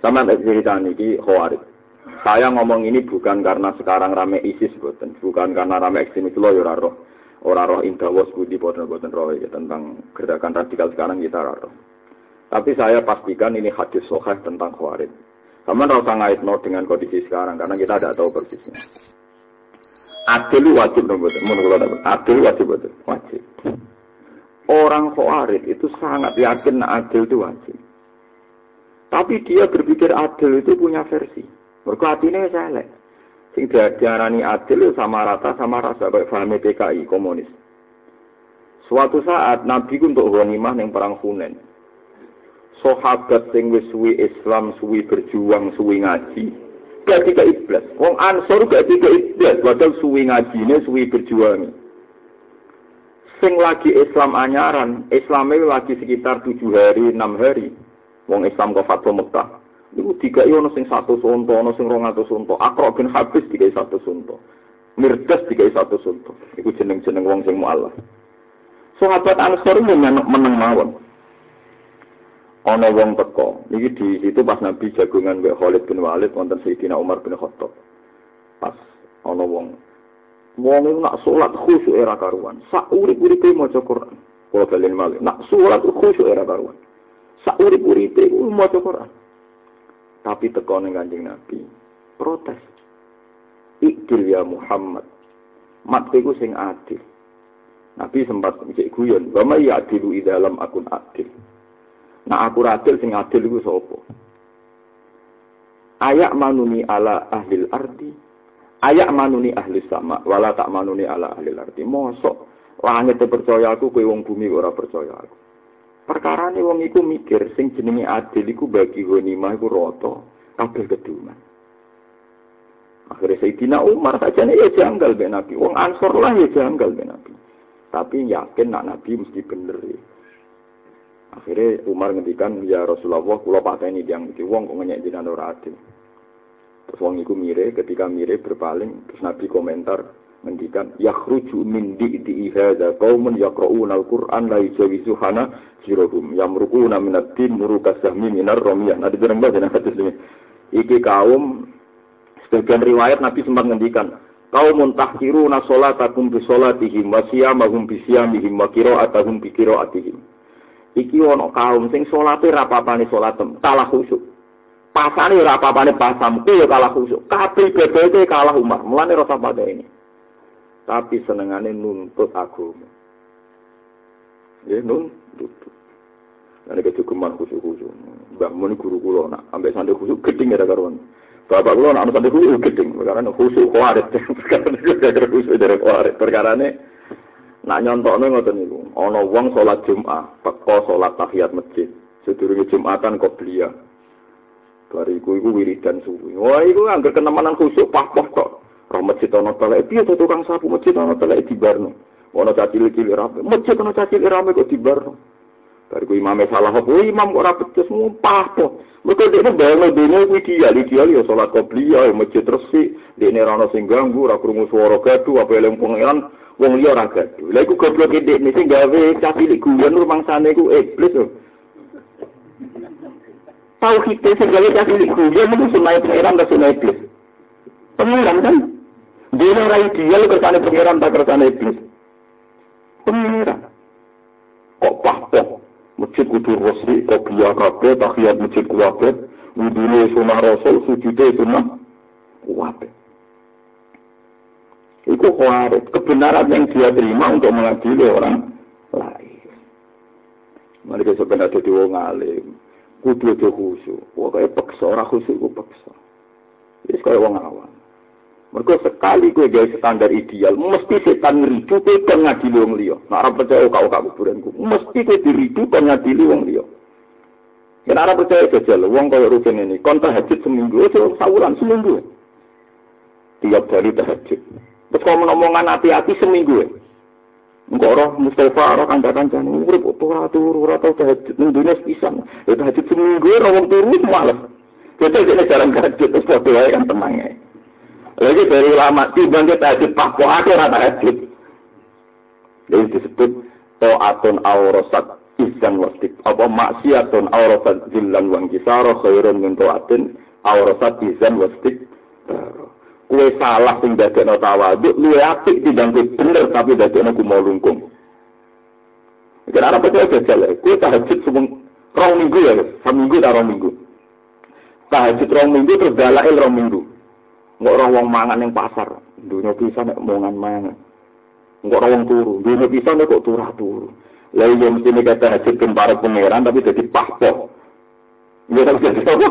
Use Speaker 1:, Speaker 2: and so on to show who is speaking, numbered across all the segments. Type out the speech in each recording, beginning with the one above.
Speaker 1: Sama tak cerita ini khawarij. Saya ngomong ini bukan karena sekarang rame ISIS, bukan, bukan karena rame ekstremis lo ya roh. Orang roh indawas budi boten boten roh ya tentang gerakan radikal sekarang kita roh. Tapi saya pastikan ini hadis soheh tentang khawarij. Sama rasa ngait no dengan kondisi sekarang karena kita tidak tahu persisnya. Adil wajib menurut Adil wajib betul, wajib. Orang khawarij itu sangat yakin adil itu wajib. Tapi dia berpikir adil itu punya versi. Mergo atine wis elek. Sing diarani adil sama rata sama rasa baik paham PKI komunis. Suatu saat Nabi untuk ghanimah ning perang Hunain. Sahabat sing suwi Islam, suwi berjuang, suwi ngaji, gak tiga iblis. Wong Ansor gak tiga iblis, padahal suwi ngajine, suwi berjuang. Sing lagi Islam anyaran, Islamnya lagi sekitar tujuh hari, enam hari. Wong Islam kok Fatwa Mekah. Iku tiga ono sing satu sunto, ono sing rong atau sunto. Akro bin Habis tiga satu sunto. Mirdas tiga satu sunto. Iku jeneng-jeneng wong sing mu'alaf. Sahabat Ansor ini meneng mawon. Ono wong teko. Iki di situ pas Nabi jagungan Mbak Khalid bin Walid wonten Sayyidina Umar bin Khattab. Pas ono wong Wong itu nak sholat khusyuk era karuan. Sak urip-uripe maca Quran. Kalau kalian malu, nak sholat khusyuk era karuan. Sak urip-uripe maca Quran. Tapi teko ning Kanjeng Nabi, protes. Ikdil ya Muhammad. Mat iku sing adil. Nabi sempat cek guyon, "Wa may ya'dilu dalam akun adil." Nah aku adil sing adil iku sapa? Ayak manuni ala ahli ardi. Ayak manuni ahli sama, wala tak manuni ala ahli ardi. Mosok langit percaya aku, kowe wong bumi ora percaya aku. Perkara ini wong iku mikir sing jenenge adil iku bagi ghanimah iku rata kabeh keduman. Akhirnya Sayyidina Umar saja ya janggal be Nabi. Wong Ansor lah ya janggal be Nabi. Tapi yakin nak Nabi mesti bener ya. Akhirnya Umar ngendikan ya Rasulullah kula pateni yang iki wong kok ngenyek jenengan ora adil. Terus wong iku mire ketika mire berpaling terus Nabi komentar ngendikan yakhruju min di di hadza qaumun yaqra'una al-Qur'an la yujawizu hana sirahum yamruquna min ad-din muruka sahmi minar ramiyah. Nah, dereng bahasa hadis ini. Iki kaum sebagian riwayat Nabi sempat ngendikan kaumun tahkiruna salatakum bi salatihim wa siyamahum bi siyamihim wa qira'atuhum bi qira'atihim. Iki ono kaum sing salate ra papane salatem, kalah khusyuk. Pasane ora apa-apane pasam, ya kalah khusyuk. Kabeh ibadate kalah Umar. Mulane rasa pada ini. Tapi senengane nuntut agama. Ya nuntut. Nek kecukupan khusyuk-khusyuk. Mbah mun guru kula nak ambek santri khusyuk gedeng ya karuan. Bapak kula nak santri khusyuk gedeng karena khusyuk kuarit. Perkara gara khusyuk dari kuarit. Perkara nak nyontokno ngoten niku. Ana wong salat Jumat, teko salat tahiyat masjid. Sedurunge Jumatan kok belia. Bariku iku wiridan suwi. Wah, iku angger kenemanan khusyuk pah-pah kok. Roh masjid ana telek piye to tukang sapu masjid ana telek dibarno. Ana cacil-cil rame. Masjid ana cacil rame kok dibarno. Bariku imame salah apa imam kok ora becus mumpah to. Mergo dekne bayangno dene kuwi dia, dia ya salat qobliyah, ya masjid resik, dekne ora ana sing ganggu, ora krungu swara gaduh, apa eling pangeran, wong liya ora gaduh. Lha iku goblok dekne sing gawe cacil guyon rumangsane ku iblis to. Tahu kita sing gawe cacil guyon mung sunai pangeran ta sunai iblis. Kan? Dene ora ideal kersane pangeran tak kersane iblis. Pangeran. Kok pahpoh? Masjid kudu resmi, kok biya kabeh, tahiyat masjid kuwabeh, wudune sunah rasul, sujude sunah kuwabeh. Itu khawarit, kebenaran yang dia terima untuk mengadili orang lain. Mereka sebenarnya jadi wong alim, kudu aja khusyuk. Kayak paksa, orang khusyuk itu paksa. Ini kayak wong awam. Mereka sekali gue gawe standar ideal, mesti setan ngeridu kowe kan ngadili wong liya. Nek ora percaya kau kau kuburanku, mesti kowe diridu kan ngadili wong liya. Yen ora percaya jajal, wong kaya rugen ini, kon tahajud seminggu, itu sawulan seminggu. Tiap hari tahajud. Terus kalau ngomongan hati-hati seminggu. Enggak roh Mustafa, roh kanca-kancane urip ora turu, ora tau tahajud ning dunia pisan. Ya tahajud seminggu, ora wong turu malas. Kita jadi jarang tahajud, terus wae kan tenang lagi dari ulama timbang kita tahajud pak kok aku rata tahajud. Jadi disebut to'atun aurosat izan wastik apa maksiatun awrasat zillan wa kisara khairun min taatin awrasat izan wastik kue salah sing dadekno tawaduk luwe apik timbang kowe bener tapi dadekno mau lungkung Kira apa percaya jajal kue tahajud rong minggu ya, seminggu tak rong minggu. Tahajud rong minggu terus dalail rong minggu. Nggak orang wong mangan yang pasar, dunia bisa nek omongan mangan. Nggak orang turu, dunia bisa nek kok turah turu. Lalu yang mesti nek tahajud para pangeran tapi jadi paspor. Nggak tahu jadi apa?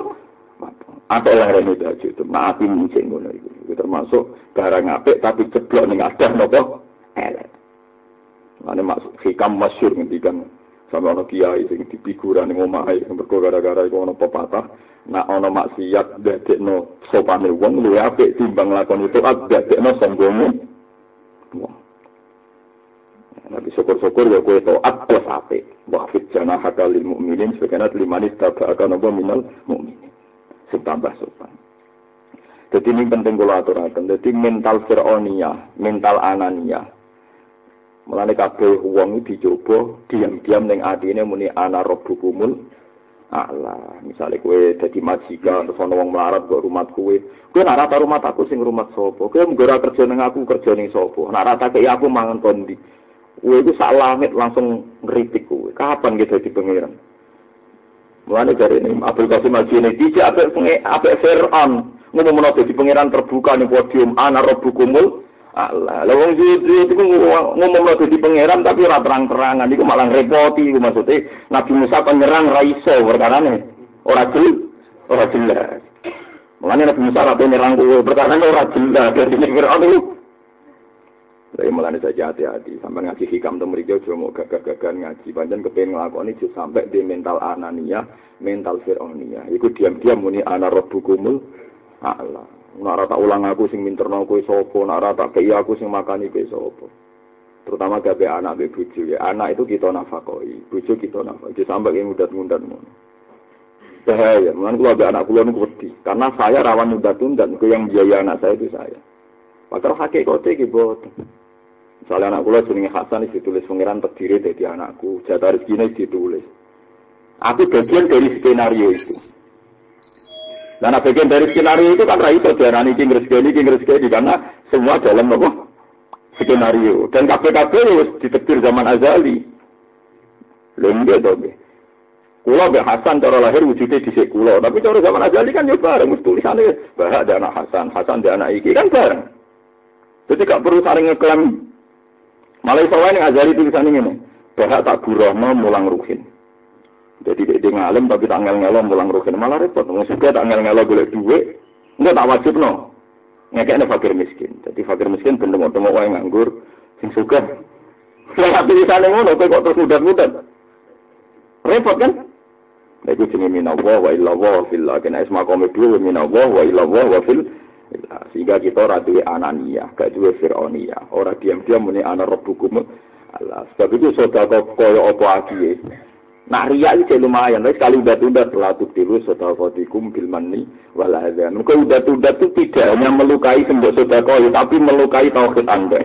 Speaker 1: Atau yang rene aja itu, maafi mungkin ngono itu. Itu termasuk barang apik tapi ceblok ning adah nopo elek. Ane maksud hikam masyur ngendikan sama ono kiai sing dipikuran ning omahe mergo gara-gara iku ono pepatah nak ono maksiat dadekno sopane wong luwih apik timbang lakon itu dadekno sombongmu. Nabi syukur-syukur ya kue taat plus apik. Wafid jana hakalil mu'minin sebagaimana limanis taba'akan apa minal mu'minin sing tambah sopan. Jadi ini penting kalau aturakan. Jadi mental Fir'onia, mental Anania. Mulane kabeh wong dicoba diam-diam ning atine muni ana rabbukumul Allah, misalnya kue jadi majikan, terus ana wong melarat kok rumah kue, kue nak rata rumah aku sing rumah sopo, kue menggora kerja ning aku kerja ning sopo, nak rata ke aku mangan kondi, kue itu sak langit langsung ngeritik kue, kapan kita di pangeran? Mulane dari ini Abdul Qasim Junaid tidak apa apa Fir'aun. Ngomong menawa di pangeran terbuka nih podium ana rabbukumul Allah. Lah wong itu ngomong menawa di pangeran tapi ora terang-terangan iku malah repoti iku maksudnya Nabi Musa penyerang ra iso perkarane. Ora jelas, ora jelas. Mulane Nabi Musa ora penyerang kuwi perkara ora jelas dari Fir'aun itu saya mulai saja hati-hati sampai ngaji hikam tuh mereka cuma mau gagah-gagah ngaji panjang kepengen ngelakoni itu sampai di mental anania mental fir'onia itu diam-diam muni ana rabbukumul Allah nak rata ulang aku sing minterno kowe sapa nak rata kei aku sing makani kowe sapa. Terutama gawe anak be bojo. Ya anak itu kita nafakoi bojo kita nafakoi. Sampai yang mudat-mudat ngono. Bahaya. Mulane kula be anak kula niku karena saya rawan mudat-mudat yang biaya anak saya itu saya. Padahal hakikatnya iki boten. Misalnya anak kula jenenge Hasan ditulis pangeran terdiri dari anakku, jatah rezeki ditulis. Aku bagian dari skenario itu. Dan bagian dari skenario itu kan itu diarani king rezeki king rezeki karena semua dalam apa? Skenario. Dan KPKP harus ditetir zaman azali. Lengge to be. Kula be Hasan cara lahir wujudnya di kula, tapi cara zaman azali kan ya bareng mesti tulisannya bahak ada anak Hasan, Hasan ada anak iki kan bareng. Jadi gak perlu saling ngeklaim Malah iso wae ning Azhari tulisan ini, bahak tak burohno mulang ruhin. Jadi dia ngalim tapi tak ngel-ngelo mulang ruhin malah repot. Wong suka tak ngel-ngelo golek duit, enggak tak wajib no. Ngekekne fakir miskin. Jadi fakir miskin bener mau temu wae nganggur sing suka. Lah tulisane ngono kok terus mudah-mudah. Repot kan? Lha iku jenenge minallah wa illallah fil lakin isma qawmi dua minallah wa illallah wa fil sehingga kita ora duwe anania, gak duwe fir'onia. Ora diam-diam muni ana rabbukum. Allah. Sebab itu sedekah kaya apa akiye. Nah ria itu lumayan, tapi sekali udah tunda telah tilu sodakotikum bil mani wal adhan. Maka udah tunda itu tidak hanya melukai sembok sodakoh, tapi melukai tauhid anda.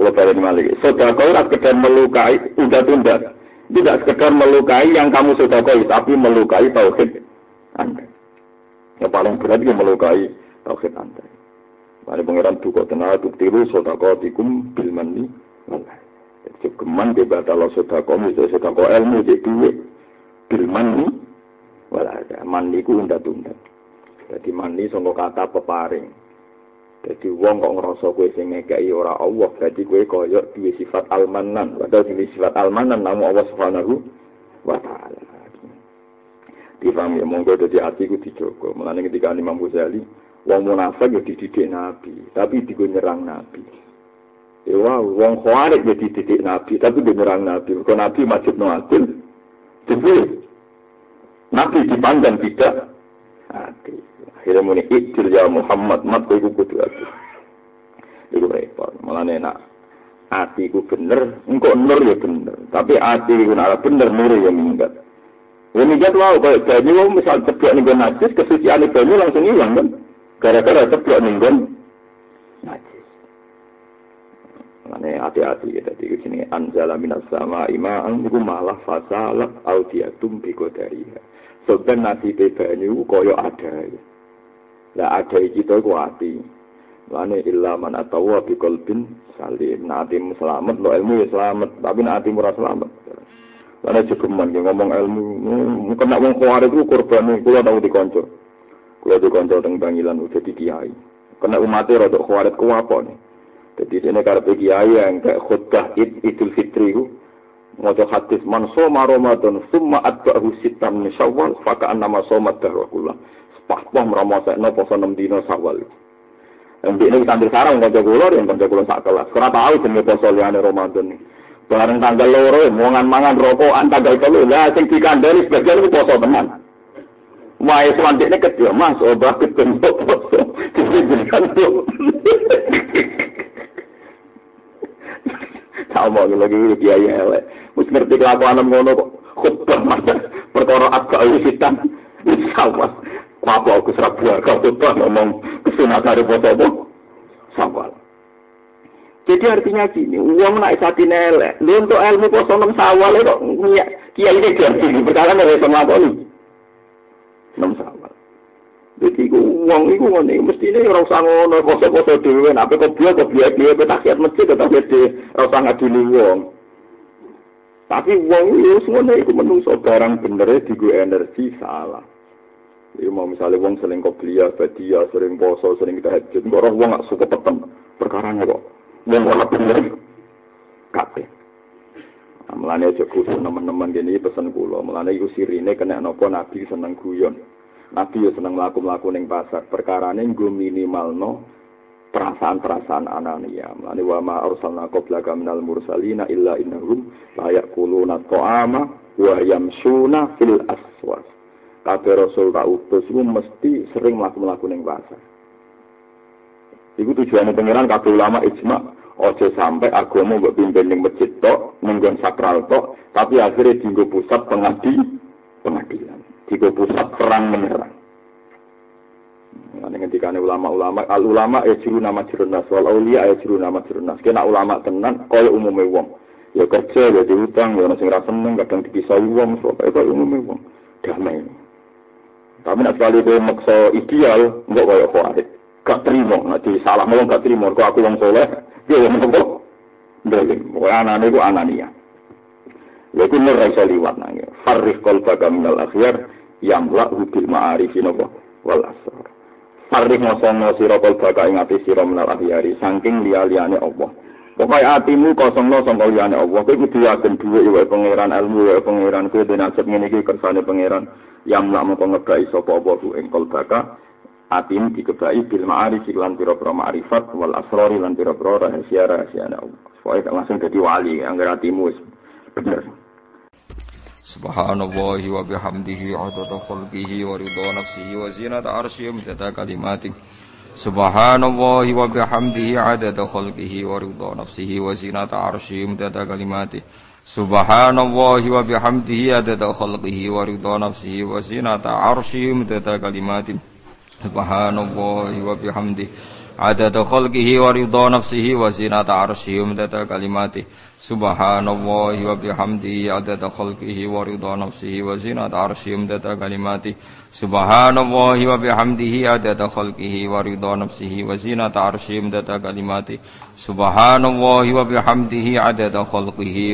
Speaker 1: Kalau balik malik, sodakoh tidak sekedar melukai, udah tunda. Tidak sekedar melukai yang kamu sodakoh, tapi melukai tauhid anda. Yang paling berat itu melukai tauhid anda. Mari pangeran duka tenaga tuktiru sodakotikum bil mani Jadi geman di batal sodako, misalnya sodako ilmu, jadi duit. Bil mani, wala ada. Mani ku undat-undat. Jadi mani sama kata peparing. Jadi wong kok ngerasa kue sing ngekei ora Allah, berarti kue koyok duwe sifat almanan. Padahal duwe sifat almanan namu Allah Subhanahu wa taala. Difahami ya monggo dadi ati ku dijogo. Mulane ketika Imam Ghazali wong munafik ya dididik Nabi, tapi digo nyerang Nabi. Ya wow, wong khawarij ya dididik Nabi, tapi dia nyerang Nabi. Kau Nabi majid no adil. Jadi, Nabi dipandang tidak adil. Akhirnya muni ikdir ya Muhammad, mat kau kudu adil. Itu repot, malah enak. Ati ku bener, engkau nur ya bener. Tapi ati ku nara bener, nur ya minggat. Ya minggat wow, kayak banyu, misal ceblok nih najis, kesucian banyu langsung hilang kan. Gara-gara ceblok nih najis. Mane hati-hati ya dadi sini anzala minas sama ima'an iku malah fasalat audiatum bi qadariha. Soben nasi banyu kaya ada. Lah ada iki to ku ati. Mane illa man atawa bi qalbin salim. Nah, atimu selamat, lo ilmu ya selamat, tapi nak atimu ora selamat. Karena cukuman ya ngomong ilmu, kena wong kuare itu korban, kula tahu dikonco. Kula dikonco teng Bangilan udah di kiai. Kena kuarit ku apa nih? Jadi ini karena kiai yang kayak khutbah id, idul fitri itu. Mojo hadis man soma Ramadan summa atba'hu sitam min syawal faka'an nama somat dahwakullah. Sepahpah meramosekno poso 6 dino syawal. Yang ini kita ambil sarang kanca kula yang kanca kula sak kelas. Ora tahu jenenge poso liyane Ramadan. Bareng tanggal loro mangan-mangan rokokan tanggal telu. Lah sing dikandani sebagian itu poso tenan. Wae selanjutnya kecil, mas, obat ketemu poso. Jadi Sama lagi iki kiai elek. Wis ngerti kelakuan ngono kok khutbah mas. Perkara agak wisitan. Sama. Apa aku serabu khutbah ngomong kesunatan poso apa? Sama. Jadi artinya gini, uang naik sati elek. Lu untuk ilmu poso enam sawal itu kiai ini jadi perkara nih? Enam sawal. Jadi ku uang itu ngene mesti ini orang usah ngono poso-poso dhewe nek kok biya kok biya dhewe petakiat masjid tetap gede ora usah ngadili wong. Tapi uang itu semuanya itu menungso barang bener gue energi salah. Iya mau misalnya wong sering kopiah, badia, sering poso, sering tahajud, kok orang wong gak suka petem perkaranya kok. Wong ora bener. Kabeh. Nah, mulane aja teman-teman gini pesen kula. Mulane iku sirine kena napa Nabi seneng guyon. Nabi ya seneng laku-laku ning pasar. Perkarane nggo minimalno perasaan-perasaan anania. Mulane wa ma arsalna qablaka minal mursalina illa innahum la yaquluna ta'ama wa yamsuna fil aswas. Kabeh rasul tak utus iku mesti sering mlaku-mlaku ning pasar. Iku tujuannya pengiran kabeh ulama ijma ojo sampai agama mbok pimpin ning masjid tok, menggon sakral tok, tapi akhirnya dienggo pusat pengadi pengadilan. Perang menyerang. Nah, ketika ulama-ulama, al ulama ya ciru nama cirunas, wal aulia ya ciru nama cirunas. Kena ulama tenan, kaya umumnya wong. Ya kerja, ya diutang, ya nasi rasa seneng, kadang dipisah wong, soalnya kaya umumnya wong. Damai. Tapi nak sekali dia maksa ideal, enggak kaya khawarit. Gak terima, nanti salah ngomong gak terima, kok aku wong soleh, ya wong kok. Ndek, anak-anak itu anania. Yaitu nur raiso liwat nangis. Farrih kolbaka minal akhyar yang lak hubil ma'arifi nopo wal asrar. Farrih ngosong sira kolbaka ing ati sira minal akhyari saking liya-liyane Allah. Pokoknya hatimu kosong lo sangka liyane Allah. Kowe kudu yakin duwe wae pangeran ilmu wae pangeran kowe den nasib ngene iki kersane pangeran yang lak mengko ngebai sapa apa ku ing kolbaka atim dikebai bil ma'arif lan pira-pira ma'rifat wal asrari lan pira-pira rahasia-rahasia Allah. Pokoknya langsung jadi wali anggar hatimu bener. Subhanallahi wa bihamdihi adada khalqihi wa ridha nafsihi wa zinata arsyihi wa kalimatih Subhanallahi wa bihamdihi adada khalqihi wa ridha nafsihi wa zinata arsyihi wa kalimatih Subhanallahi wa bihamdihi adada khalqihi wa ridha nafsihi wa zinata arsyihi wa kalimatih Subhanallahi wa bihamdihi adada khalqihi wa ridha nafsihi wa zinata arsyihi wa kalimatih Subhanallahi wa bihamdihi adada khalqihi wa ridha nafsihi wa zinata arsyihi kalimati. Subhanallahi wa bihamdihi adada khalqihi wa ridha nafsihi wa zinata arsyihi kalimati. Subhanallahi wa bihamdihi adada khalqihi